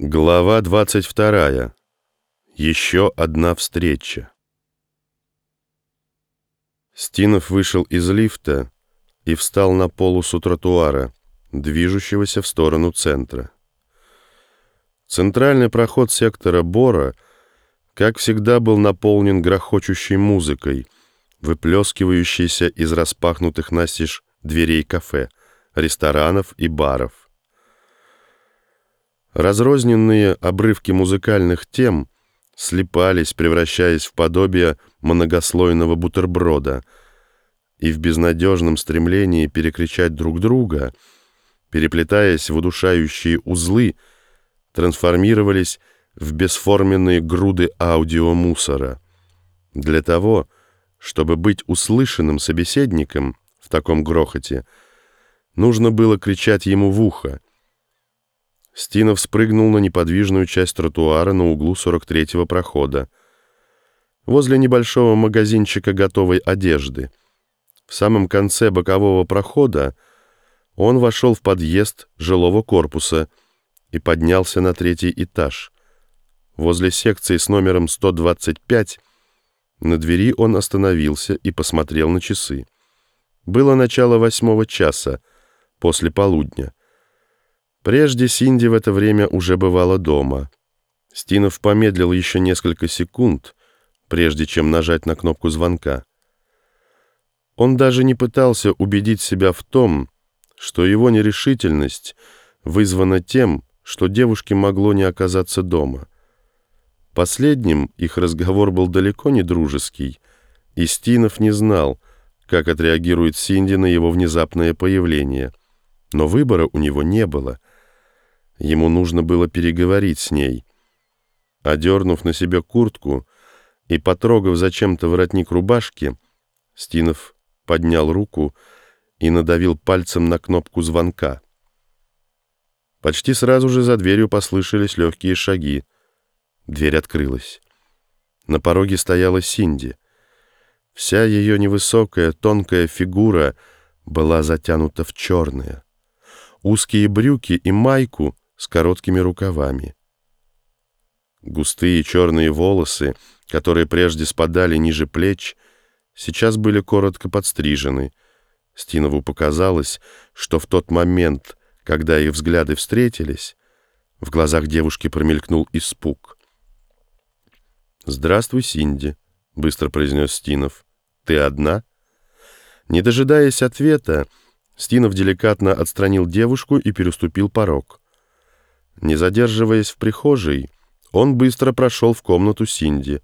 Глава 22. Еще одна встреча. Стинов вышел из лифта и встал на полосу тротуара, движущегося в сторону центра. Центральный проход сектора Бора, как всегда, был наполнен грохочущей музыкой, выплескивающейся из распахнутых настежь дверей кафе, ресторанов и баров. Разрозненные обрывки музыкальных тем слипались, превращаясь в подобие многослойного бутерброда, и в безнадежном стремлении перекричать друг друга, переплетаясь в удушающие узлы, трансформировались в бесформенные груды аудиомусора. Для того, чтобы быть услышанным собеседником в таком грохоте, нужно было кричать ему в ухо — Стинов спрыгнул на неподвижную часть тротуара на углу 43-го прохода, возле небольшого магазинчика готовой одежды. В самом конце бокового прохода он вошел в подъезд жилого корпуса и поднялся на третий этаж. Возле секции с номером 125 на двери он остановился и посмотрел на часы. Было начало восьмого часа после полудня. Прежде Синди в это время уже бывала дома. Стинов помедлил еще несколько секунд, прежде чем нажать на кнопку звонка. Он даже не пытался убедить себя в том, что его нерешительность вызвана тем, что девушке могло не оказаться дома. Последним их разговор был далеко не дружеский, и Стинов не знал, как отреагирует Синди на его внезапное появление. Но выбора у него не было — Ему нужно было переговорить с ней. Одернув на себя куртку и потрогав зачем-то воротник рубашки, Стинов поднял руку и надавил пальцем на кнопку звонка. Почти сразу же за дверью послышались легкие шаги. Дверь открылась. На пороге стояла Синди. Вся ее невысокая, тонкая фигура была затянута в черное. Узкие брюки и майку с короткими рукавами. Густые черные волосы, которые прежде спадали ниже плеч, сейчас были коротко подстрижены. Стинову показалось, что в тот момент, когда их взгляды встретились, в глазах девушки промелькнул испуг. «Здравствуй, Синди», — быстро произнес Стинов. «Ты одна?» Не дожидаясь ответа, Стинов деликатно отстранил девушку и переступил порог. Не задерживаясь в прихожей, он быстро прошел в комнату Синди.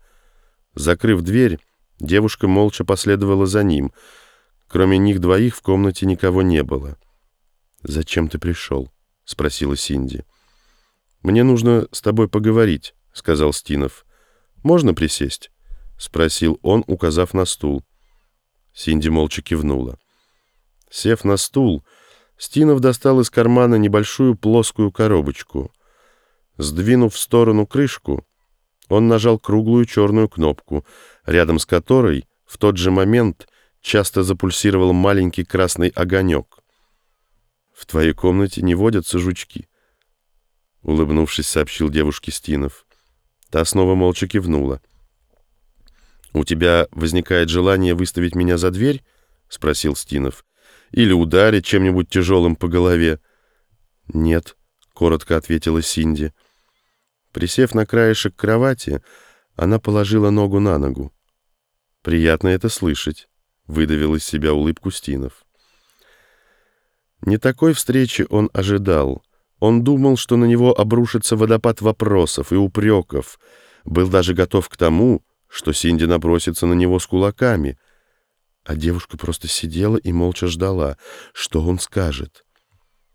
Закрыв дверь, девушка молча последовала за ним. Кроме них двоих в комнате никого не было. «Зачем ты пришел?» — спросила Синди. «Мне нужно с тобой поговорить», — сказал Стинов. «Можно присесть?» — спросил он, указав на стул. Синди молча кивнула. Сев на стул, Стинов достал из кармана небольшую плоскую коробочку. Сдвинув в сторону крышку, он нажал круглую черную кнопку, рядом с которой в тот же момент часто запульсировал маленький красный огонек. «В твоей комнате не водятся жучки», — улыбнувшись, сообщил девушке Стинов. Та снова молча кивнула. «У тебя возникает желание выставить меня за дверь?» — спросил Стинов или ударить чем-нибудь тяжелым по голове. «Нет», — коротко ответила Синди. Присев на краешек кровати, она положила ногу на ногу. «Приятно это слышать», — выдавил из себя улыбку Стинов. Не такой встречи он ожидал. Он думал, что на него обрушится водопад вопросов и упреков. Был даже готов к тому, что Синди набросится на него с кулаками — а девушка просто сидела и молча ждала, что он скажет.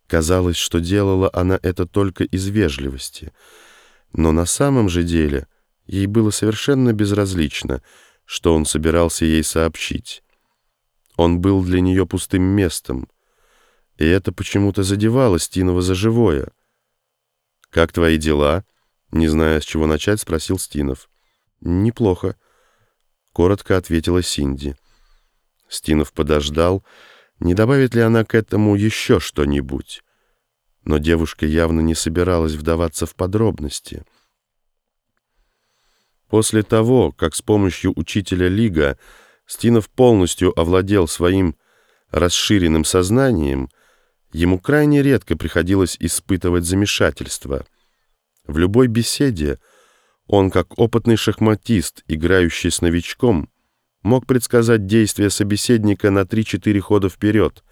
Казалось, что делала она это только из вежливости. Но на самом же деле ей было совершенно безразлично, что он собирался ей сообщить. Он был для нее пустым местом, и это почему-то задевало Стинова за живое. «Как твои дела?» Не зная, с чего начать, спросил Стинов. «Неплохо», — коротко ответила Синди. Стинов подождал, не добавит ли она к этому еще что-нибудь. но девушка явно не собиралась вдаваться в подробности. После того, как с помощью учителя Лига Стинов полностью овладел своим расширенным сознанием, ему крайне редко приходилось испытывать замешательство. В любой беседе он, как опытный шахматист, играющий с новичком, мог предсказать действия собеседника на 3-4 хода вперед,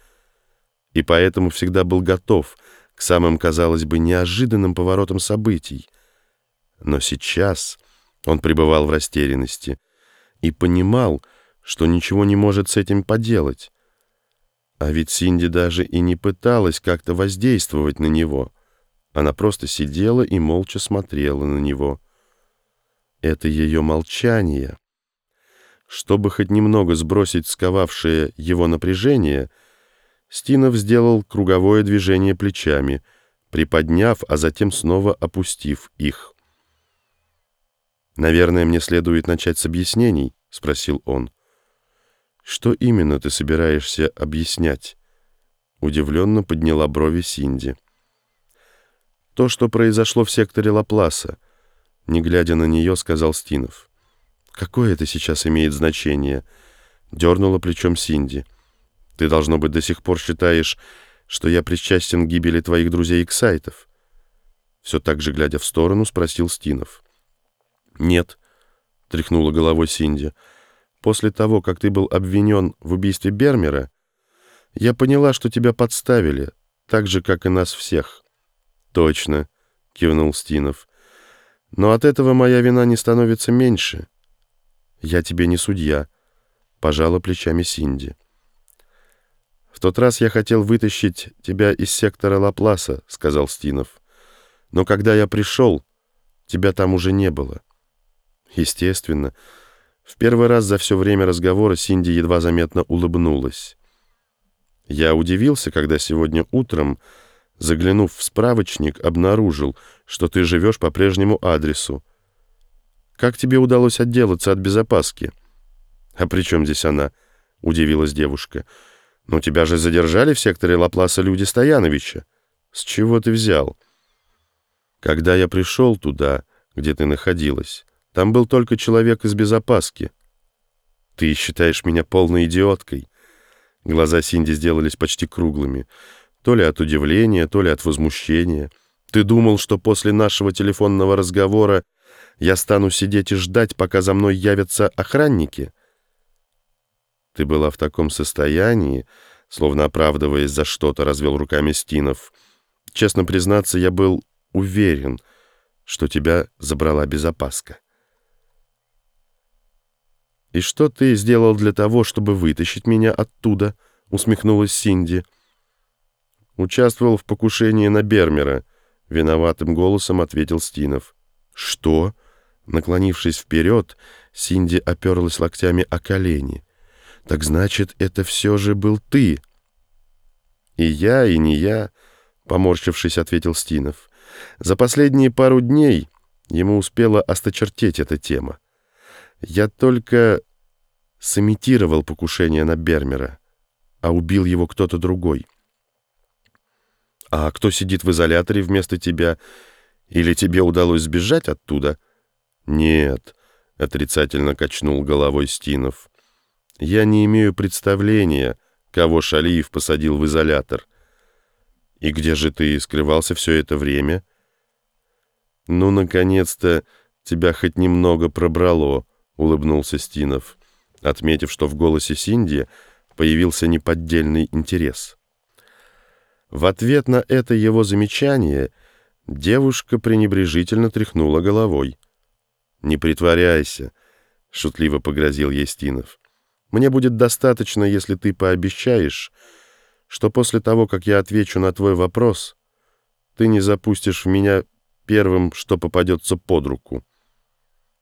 и поэтому всегда был готов к самым, казалось бы, неожиданным поворотам событий. Но сейчас он пребывал в растерянности и понимал, что ничего не может с этим поделать. А ведь Синди даже и не пыталась как-то воздействовать на него. Она просто сидела и молча смотрела на него. Это ее молчание. Чтобы хоть немного сбросить сковавшее его напряжение, Стинов сделал круговое движение плечами, приподняв, а затем снова опустив их. «Наверное, мне следует начать с объяснений?» — спросил он. «Что именно ты собираешься объяснять?» Удивленно подняла брови Синди. «То, что произошло в секторе Лапласа», — не глядя на нее, сказал Стинов. «Какое это сейчас имеет значение?» — дернула плечом Синди. «Ты, должно быть, до сих пор считаешь, что я причастен к гибели твоих друзей-эксайтов?» Все так же, глядя в сторону, спросил Стинов. «Нет», — тряхнула головой Синди, — После того, как ты был обвинен в убийстве Бермера, я поняла, что тебя подставили, так же, как и нас всех». «Точно», — кивнул Стинов. «Но от этого моя вина не становится меньше. Я тебе не судья», — пожала плечами Синди. «В тот раз я хотел вытащить тебя из сектора Лапласа», — сказал Стинов. «Но когда я пришел, тебя там уже не было». «Естественно». В первый раз за все время разговора Синди едва заметно улыбнулась. Я удивился, когда сегодня утром, заглянув в справочник, обнаружил, что ты живешь по прежнему адресу. Как тебе удалось отделаться от безопаски? А при чем здесь она? Удивилась девушка. Но тебя же задержали в секторе Лапласа люди Стояновича. С чего ты взял? Когда я пришел туда, где ты находилась, там был только человек из безопаски. Ты считаешь меня полной идиоткой?» Глаза Синди сделались почти круглыми. То ли от удивления, то ли от возмущения. «Ты думал, что после нашего телефонного разговора я стану сидеть и ждать, пока за мной явятся охранники?» «Ты была в таком состоянии, словно оправдываясь за что-то, развел руками Стинов. Честно признаться, я был уверен, что тебя забрала безопаска». «И что ты сделал для того, чтобы вытащить меня оттуда?» — усмехнулась Синди. «Участвовал в покушении на Бермера», — виноватым голосом ответил Стинов. «Что?» Наклонившись вперед, Синди оперлась локтями о колени. «Так значит, это все же был ты?» «И я, и не я», — поморщившись, ответил Стинов. «За последние пару дней ему успела осточертеть эта тема. Я только сымитировал покушение на Бермера, а убил его кто-то другой. А кто сидит в изоляторе вместо тебя? Или тебе удалось сбежать оттуда? Нет, отрицательно качнул головой Стинов. Я не имею представления, кого Шалиев посадил в изолятор. И где же ты скрывался все это время? Ну, наконец-то тебя хоть немного пробрало, улыбнулся Стинов отметив, что в голосе Синди появился неподдельный интерес. В ответ на это его замечание девушка пренебрежительно тряхнула головой. «Не притворяйся», — шутливо погрозил Естинов. «Мне будет достаточно, если ты пообещаешь, что после того, как я отвечу на твой вопрос, ты не запустишь в меня первым, что попадется под руку».